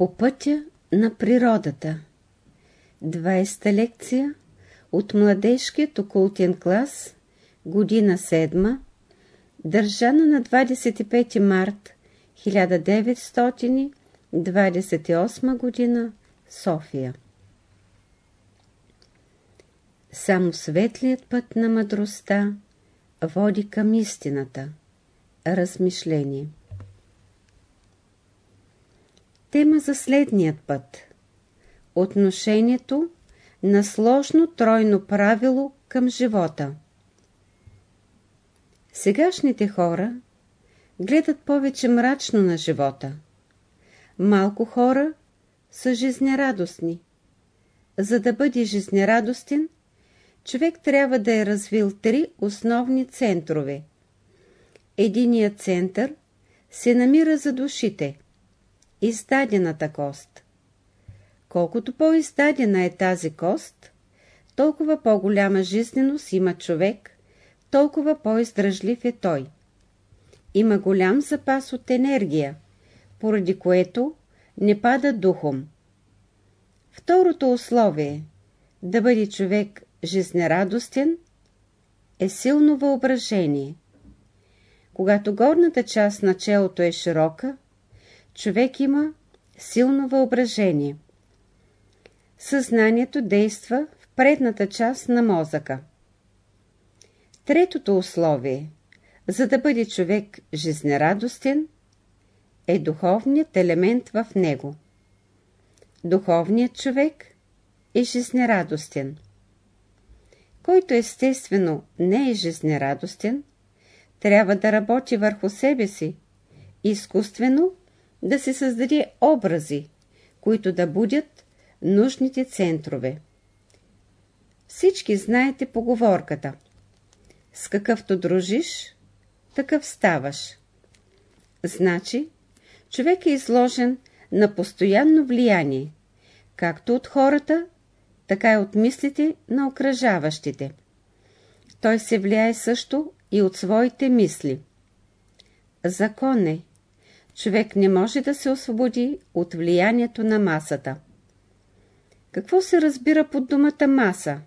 По пътя на природата 20-та лекция от младежкият окултен клас, година 7, държана на 25 март 1928 година, София. Само светлият път на мъдростта води към истината. Размишление Тема за следният път Отношението на сложно тройно правило към живота Сегашните хора гледат повече мрачно на живота. Малко хора са жизнерадостни. За да бъде жизнерадостен, човек трябва да е развил три основни центрове. Единият център се намира за душите, издадената кост. Колкото по-издадена е тази кост, толкова по-голяма жизненост има човек, толкова по-издръжлив е той. Има голям запас от енергия, поради което не пада духом. Второто условие – да бъде човек жизнерадостен, е силно въображение. Когато горната част на челото е широка, човек има силно въображение. Съзнанието действа в предната част на мозъка. Третото условие, за да бъде човек жизнерадостен, е духовният елемент в него. Духовният човек е жизнерадостен. Който естествено не е жизнерадостен, трябва да работи върху себе си, изкуствено да се създаде образи, които да будят нужните центрове. Всички знаете поговорката. С какъвто дружиш, такъв ставаш. Значи, човек е изложен на постоянно влияние, както от хората, така и от мислите на окръжаващите. Той се влияе също и от своите мисли. Закон е. Човек не може да се освободи от влиянието на масата. Какво се разбира под думата маса?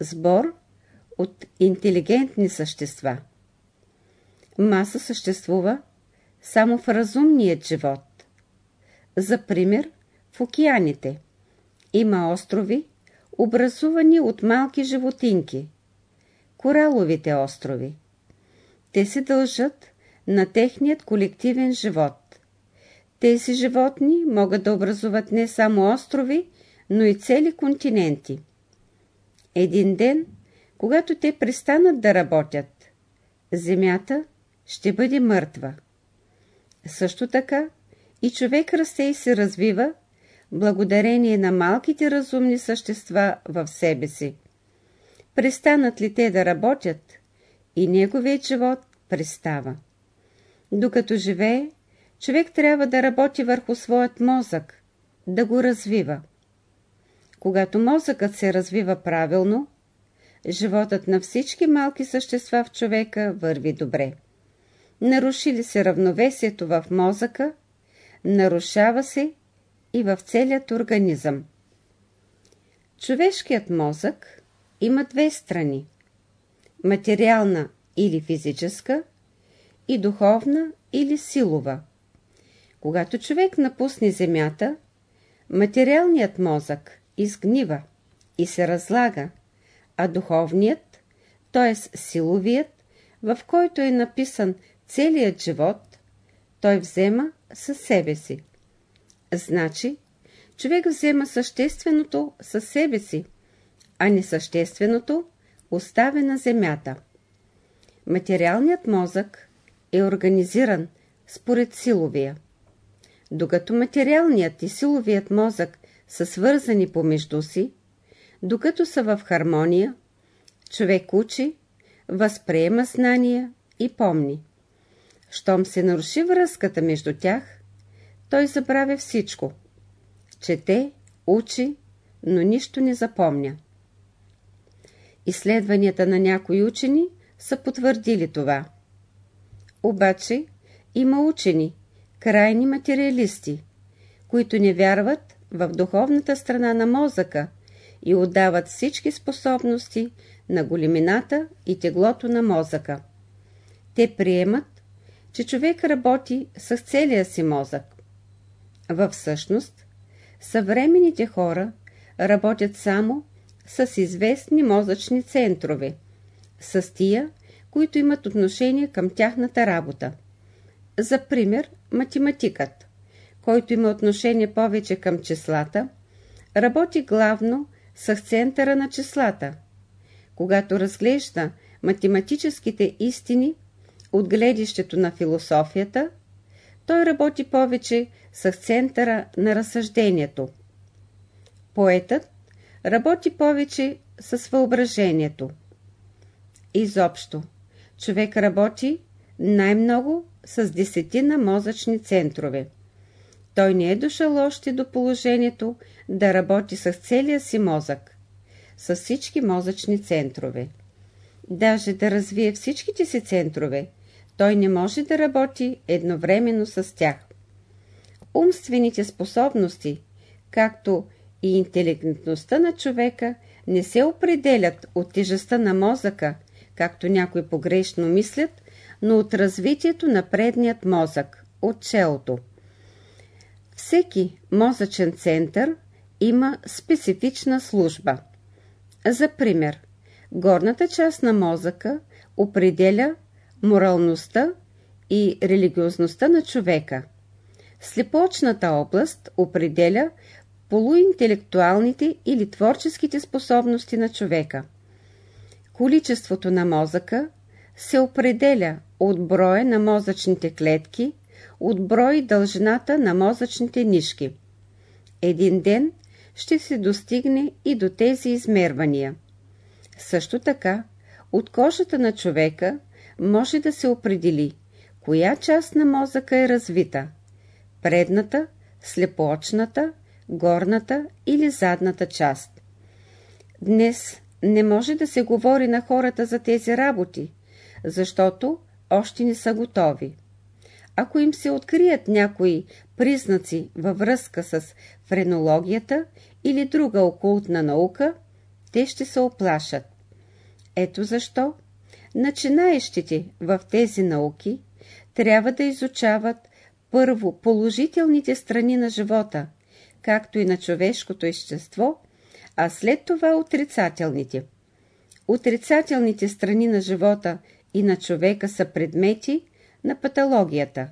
Сбор от интелигентни същества. Маса съществува само в разумният живот. За пример, в океаните има острови, образувани от малки животинки. Кораловите острови. Те се дължат на техният колективен живот. Тези животни могат да образуват не само острови, но и цели континенти. Един ден, когато те престанат да работят, Земята ще бъде мъртва. Също така и човек расте и се развива, благодарение на малките разумни същества в себе си. Престанат ли те да работят, и неговият живот престава. Докато живее, човек трябва да работи върху своят мозък, да го развива. Когато мозъкът се развива правилно, животът на всички малки същества в човека върви добре. Наруши ли се равновесието в мозъка, нарушава се и в целият организъм. Човешкият мозък има две страни – материална или физическа и духовна или силова. Когато човек напусне земята, материалният мозък изгнива и се разлага, а духовният, т.е. силовият, в който е написан целият живот, той взема със себе си. Значи, човек взема същественото със себе си, а несъщественото оставя на земята. Материалният мозък е организиран според силовия. Докато материалният и силовият мозък са свързани помежду си, докато са в хармония, човек учи, възприема знания и помни. Щом се наруши връзката между тях, той забравя всичко. Чете, учи, но нищо не запомня. Изследванията на някои учени са потвърдили това. Обаче има учени, крайни материалисти, които не вярват в духовната страна на мозъка и отдават всички способности на големината и теглото на мозъка. Те приемат, че човек работи с целия си мозък. В същност, съвременните хора работят само с известни мозъчни центрове, с тия, които имат отношение към тяхната работа. За пример, математикът, който има отношение повече към числата, работи главно с центъра на числата. Когато разглежда математическите истини от гледището на философията, той работи повече с центъра на разсъждението. Поетът работи повече с въображението. Изобщо, човек работи най-много с десетина мозъчни центрове. Той не е дошъл още до положението да работи с целия си мозък, с всички мозъчни центрове. Даже да развие всичките си центрове, той не може да работи едновременно с тях. Умствените способности, както и интелигентността на човека не се определят от тежестта на мозъка, както някои погрешно мислят, но от развитието на предният мозък, от челото. Всеки мозъчен център има специфична служба. За пример, горната част на мозъка определя моралността и религиозността на човека. Слепочната област определя полуинтелектуалните или творческите способности на човека. Количеството на мозъка се определя от броя на мозъчните клетки, от брой и дължината на мозъчните нишки. Един ден ще се достигне и до тези измервания. Също така, от кожата на човека може да се определи коя част на мозъка е развита – предната, слепоочната, горната или задната част. Днес не може да се говори на хората за тези работи, защото още не са готови. Ако им се открият някои признаци във връзка с френологията или друга окултна наука, те ще се оплашат. Ето защо начинаещите в тези науки трябва да изучават първо положителните страни на живота, както и на човешкото естество, а след това отрицателните. Отрицателните страни на живота и на човека са предмети на патологията.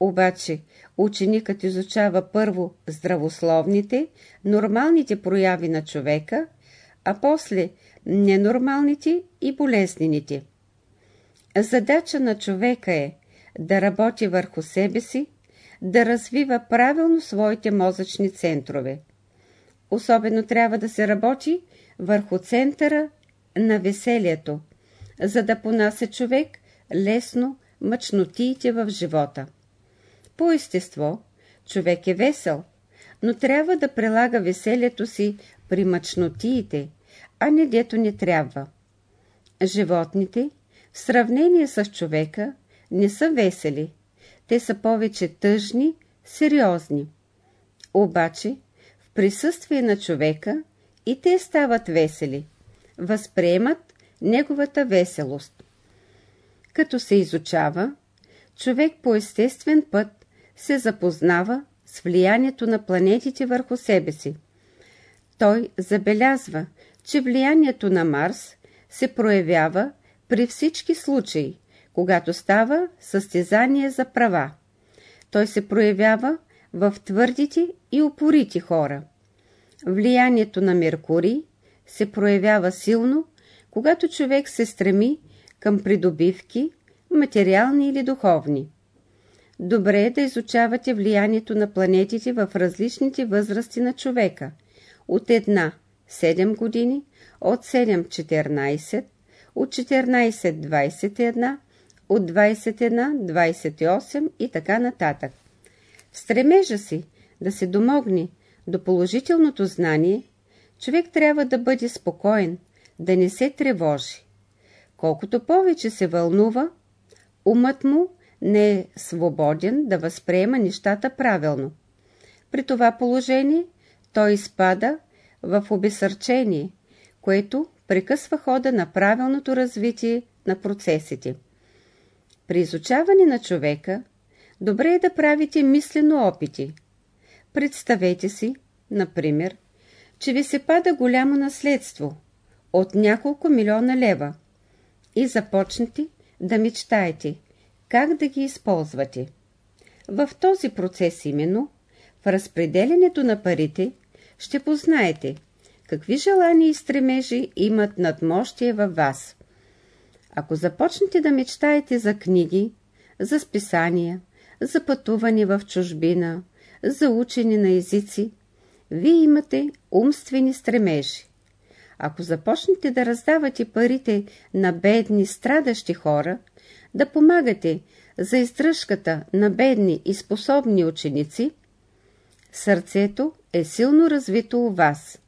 Обаче ученикът изучава първо здравословните, нормалните прояви на човека, а после ненормалните и болезнените. Задача на човека е да работи върху себе си, да развива правилно своите мозъчни центрове. Особено трябва да се работи върху центъра на веселието, за да понася човек лесно мъчнотиите в живота. По естество, човек е весел, но трябва да прилага веселието си при мъчнотиите, а не дето не трябва. Животните, в сравнение с човека, не са весели, те са повече тъжни, сериозни. Обаче, присъствие на човека и те стават весели, възприемат неговата веселост. Като се изучава, човек по естествен път се запознава с влиянието на планетите върху себе си. Той забелязва, че влиянието на Марс се проявява при всички случаи, когато става състезание за права. Той се проявява в твърдите и упорити хора. Влиянието на Меркурий се проявява силно, когато човек се стреми към придобивки, материални или духовни. Добре е да изучавате влиянието на планетите в различните възрасти на човека. От една 7 години, от 7-14, от 14-21, от 21-28 и така нататък. В стремежа си да се домогне до положителното знание, човек трябва да бъде спокоен, да не се тревожи. Колкото повече се вълнува, умът му не е свободен да възприема нещата правилно. При това положение той изпада в обесърчение, което прекъсва хода на правилното развитие на процесите. При изучаване на човека, добре е да правите мислено опити. Представете си, например, че ви се пада голямо наследство от няколко милиона лева и започнете да мечтаете как да ги използвате. В този процес именно, в разпределенето на парите, ще познаете какви желания и стремежи имат надмощие във вас. Ако започнете да мечтаете за книги, за списания, за пътуване в чужбина, за учене на езици, вие имате умствени стремежи. Ако започнете да раздавате парите на бедни, страдащи хора, да помагате за издръжката на бедни и способни ученици, сърцето е силно развито у вас.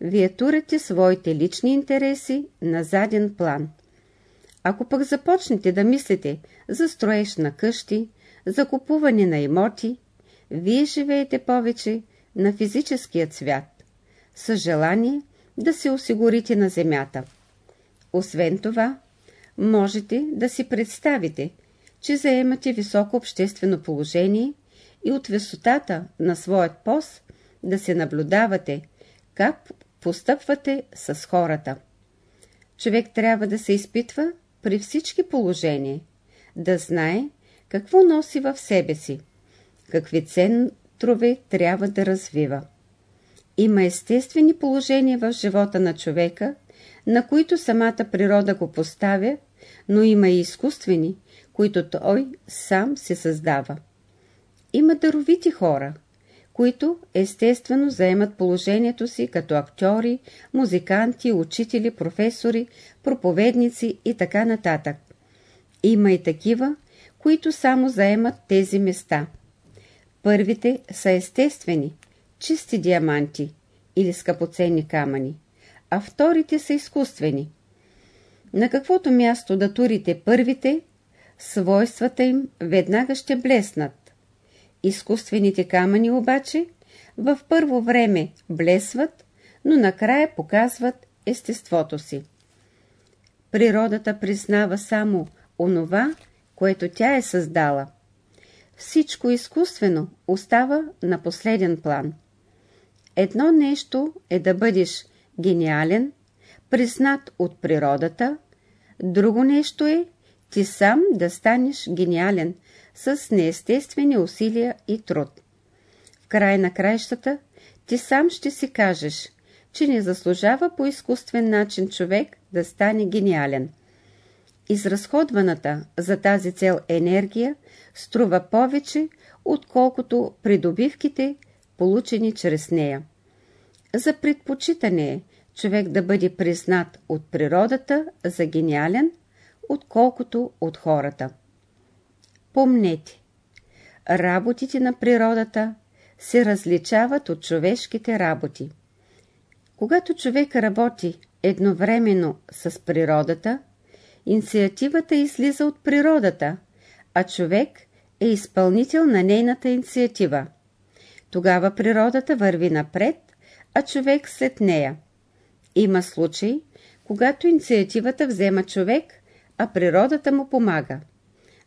Вие турите своите лични интереси на заден план. Ако пък започнете да мислите за строеж на къщи, за купуване на имоти, вие живеете повече на физическият свят, с желание да се осигурите на земята. Освен това, можете да си представите, че заемате високо обществено положение и от висотата на своят пост да се наблюдавате как постъпвате с хората. Човек трябва да се изпитва при всички положения, да знае какво носи в себе си, какви центрове трябва да развива. Има естествени положения в живота на човека, на които самата природа го поставя, но има и изкуствени, които той сам се създава. Има даровити хора, които естествено заемат положението си като актьори, музиканти, учители, професори, проповедници и така нататък. Има и такива, които само заемат тези места. Първите са естествени, чисти диаманти или скъпоценни камъни, а вторите са изкуствени. На каквото място да турите първите, свойствата им веднага ще блеснат. Изкуствените камъни обаче в първо време блесват, но накрая показват естеството си. Природата признава само онова, което тя е създала. Всичко изкуствено остава на последен план. Едно нещо е да бъдеш гениален, признат от природата, друго нещо е ти сам да станеш гениален с неестествени усилия и труд. В край на краищата ти сам ще си кажеш, че не заслужава по изкуствен начин човек да стане гениален. Изразходваната за тази цел енергия струва повече, отколкото придобивките, получени чрез нея. За предпочитане е човек да бъде признат от природата за гениален, отколкото от хората. Помнете, работите на природата се различават от човешките работи. Когато човек работи едновременно с природата, инициативата излиза от природата, а човек е изпълнител на нейната инициатива. Тогава природата върви напред, а човек след нея. Има случаи, когато инициативата взема човек, а природата му помага.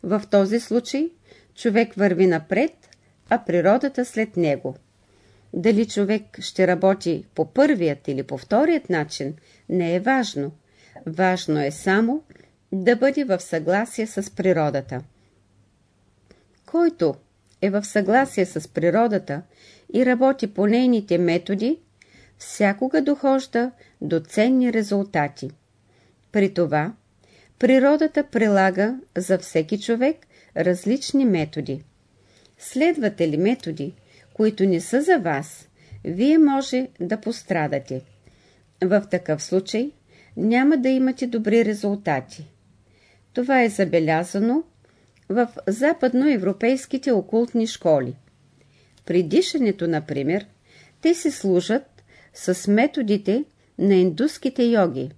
В този случай човек върви напред, а природата след него. Дали човек ще работи по първият или по вторият начин, не е важно. Важно е само да бъде в съгласие с природата. Който е в съгласие с природата и работи по нейните методи, всякога дохожда до ценни резултати. При това, природата прилага за всеки човек различни методи. Следвате ли методи, които не са за вас, вие може да пострадате. В такъв случай няма да имате добри резултати. Това е забелязано в западноевропейските окултни школи. При дишането, например, те се служат с методите на индуските йоги,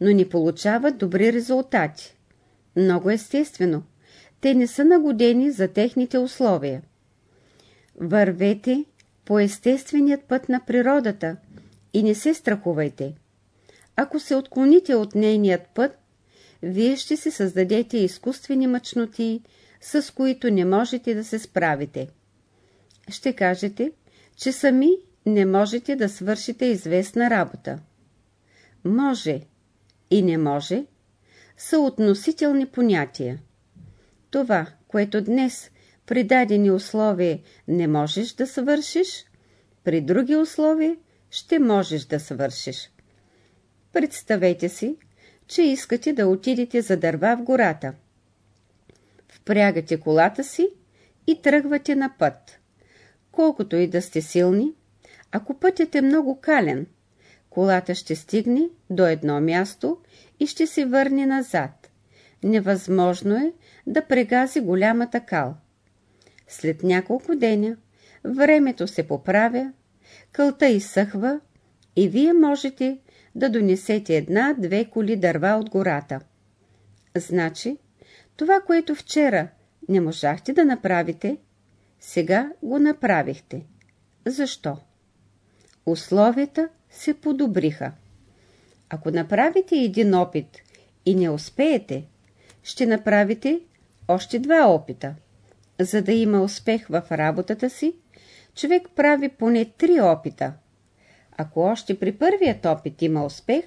но не получават добри резултати. Много естествено, те не са нагодени за техните условия. Вървете по естественият път на природата и не се страхувайте. Ако се отклоните от нейният път, вие ще се създадете изкуствени мъчноти, с които не можете да се справите. Ще кажете, че сами не можете да свършите известна работа. Може и не може са относителни понятия. Това, което днес при дадени условия не можеш да свършиш, при други условия ще можеш да свършиш. Представете си, че искате да отидете за дърва в гората. Впрягате колата си и тръгвате на път. Колкото и да сте силни, ако пътят е много кален, колата ще стигне до едно място и ще се върне назад. Невъзможно е да прегази голямата кал. След няколко деня времето се поправя, кълта изсъхва и вие можете да донесете една-две коли дърва от гората. Значи, това, което вчера не можахте да направите, сега го направихте. Защо? Условията се подобриха. Ако направите един опит и не успеете, ще направите още два опита. За да има успех в работата си, човек прави поне три опита. Ако още при първият опит има успех,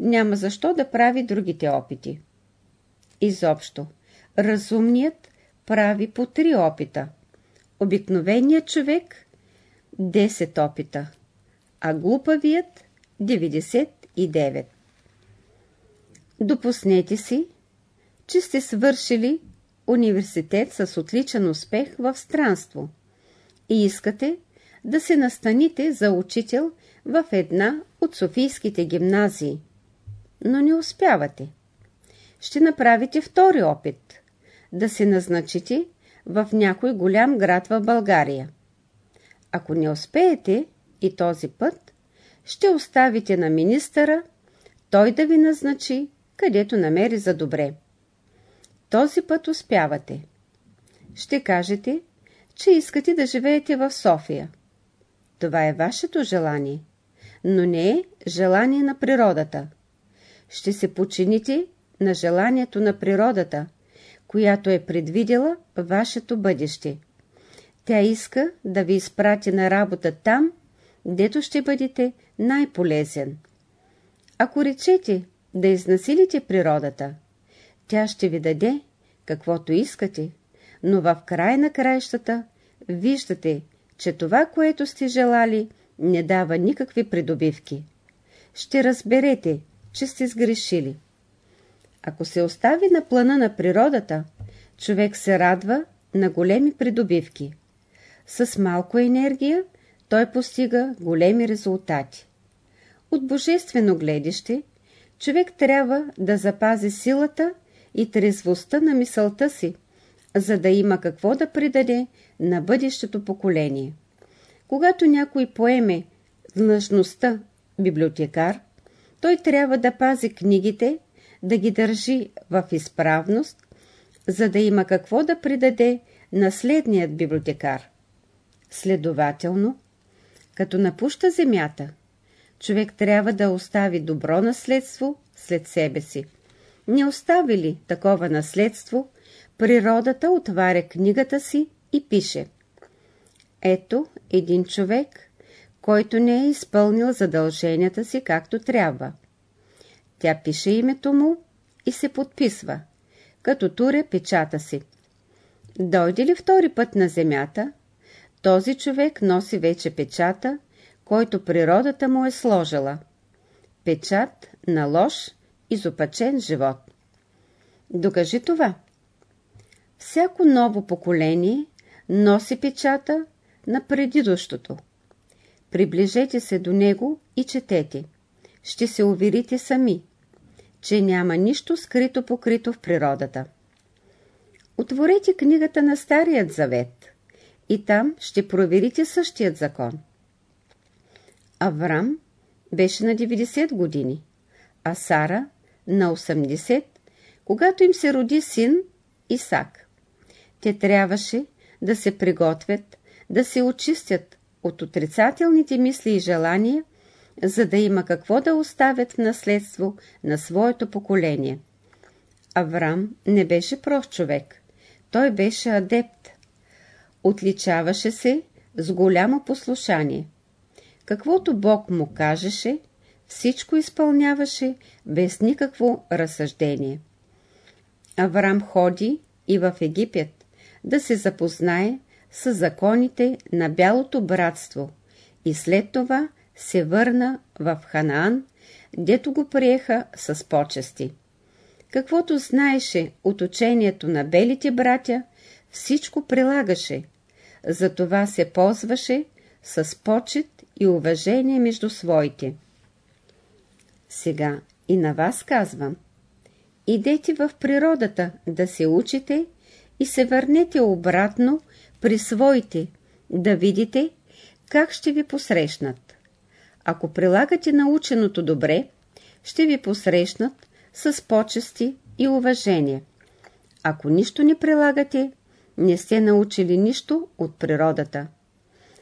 няма защо да прави другите опити. Изобщо, разумният прави по три опита. Обикновеният човек – 10 опита, а глупавият – 99. Допуснете си, че сте свършили университет с отличен успех в странство и искате да се настаните за учител в една от Софийските гимназии, но не успявате. Ще направите втори опит да се назначите в някой голям град в България. Ако не успеете и този път, ще оставите на министъра той да ви назначи, където намери за добре. Този път успявате. Ще кажете, че искате да живеете в София. Това е вашето желание, но не е желание на природата. Ще се почините на желанието на природата, която е предвидела вашето бъдеще. Тя иска да ви изпрати на работа там, дето ще бъдете най-полезен. Ако речете да изнасилите природата, тя ще ви даде каквото искате, но в край на краищата виждате, че това, което сте желали, не дава никакви придобивки. Ще разберете, че сте сгрешили. Ако се остави на плана на природата, човек се радва на големи придобивки. С малко енергия той постига големи резултати. От божествено гледище, човек трябва да запази силата и трезвостта на мисълта си, за да има какво да придаде на бъдещето поколение. Когато някой поеме длъжността библиотекар, той трябва да пази книгите, да ги държи в изправност, за да има какво да придаде наследният библиотекар. Следователно, като напуща земята, човек трябва да остави добро наследство след себе си. Не остави ли такова наследство, природата отваря книгата си и пише Ето един човек, който не е изпълнил задълженията си както трябва. Тя пише името му и се подписва, като туря печата си. Дойде ли втори път на земята, този човек носи вече печата, който природата му е сложила. Печат на лош, изопачен живот. Докажи това. Всяко ново поколение носи печата на предидущото. Приближете се до него и четете. Ще се уверите сами, че няма нищо скрито покрито в природата. Отворете книгата на Старият завет и там ще проверите същият закон. Аврам беше на 90 години, а Сара на 80, когато им се роди син Исак. Те трябваше да се приготвят да се очистят от отрицателните мисли и желания, за да има какво да оставят в наследство на своето поколение. Аврам не беше прост човек. Той беше адепт. Отличаваше се с голямо послушание. Каквото Бог му кажеше, всичко изпълняваше без никакво разсъждение. Аврам ходи и в Египет да се запознае с законите на Бялото братство и след това се върна в Ханаан, дето го приеха с почести. Каквото знаеше от учението на белите братя, всичко прилагаше, затова се ползваше с почет и уважение между своите. Сега и на вас казвам. Идете в природата да се учите и се върнете обратно при своите, да видите как ще ви посрещнат. Ако прилагате наученото добре, ще ви посрещнат с почести и уважение. Ако нищо не прилагате, не сте научили нищо от природата.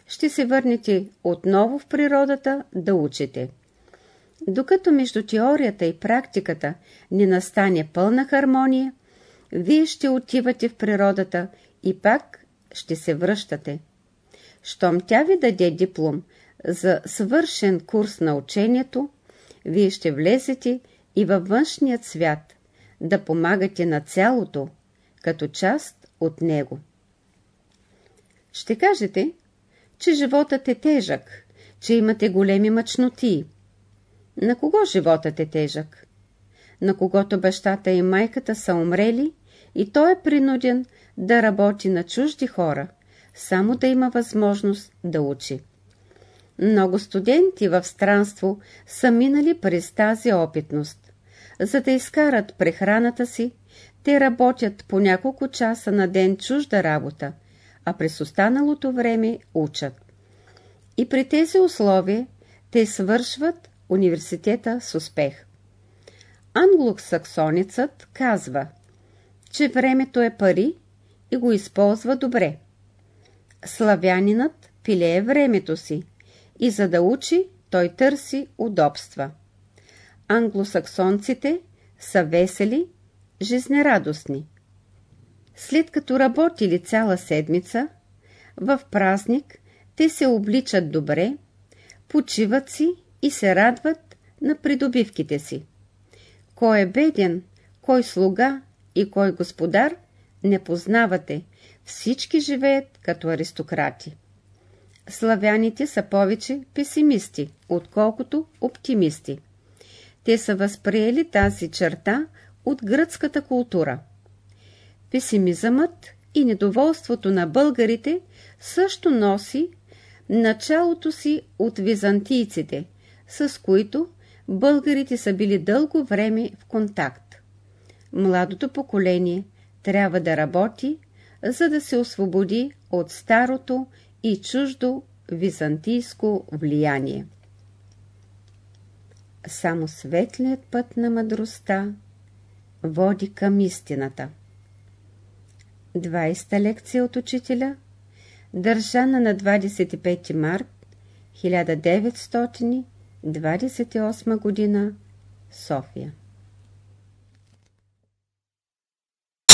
Ще се върнете отново в природата да учите. Докато между теорията и практиката не настане пълна хармония, вие ще отивате в природата и пак ще се връщате. Щом тя ви даде диплом за свършен курс на учението, вие ще влезете и във външният свят, да помагате на цялото, като част от него. Ще кажете, че животът е тежък, че имате големи мъчноти. На кого животът е тежък? На когото бащата и майката са умрели и той е принуден да работи на чужди хора, само да има възможност да учи. Много студенти в странство са минали през тази опитност. За да изкарат прехраната си, те работят по няколко часа на ден чужда работа, а през останалото време учат. И при тези условия те свършват университета с успех. Англосаксонецът казва, че времето е пари и го използва добре. Славянинът пилее времето си и за да учи, той търси удобства. Англосаксонците са весели, жизнерадостни. След като работили цяла седмица, в празник те се обличат добре, почиват си и се радват на придобивките си. Кой е беден, кой слуга и кой господар, не познавате. Всички живеят като аристократи. Славяните са повече песимисти, отколкото оптимисти. Те са възприели тази черта от гръцката култура. Песимизъмът и недоволството на българите също носи началото си от византийците, с които българите са били дълго време в контакт. Младото поколение трябва да работи, за да се освободи от старото и чуждо византийско влияние. Само светлият път на мъдростта води към истината. 20-та лекция от учителя, държана на 25 март 1928 година, София.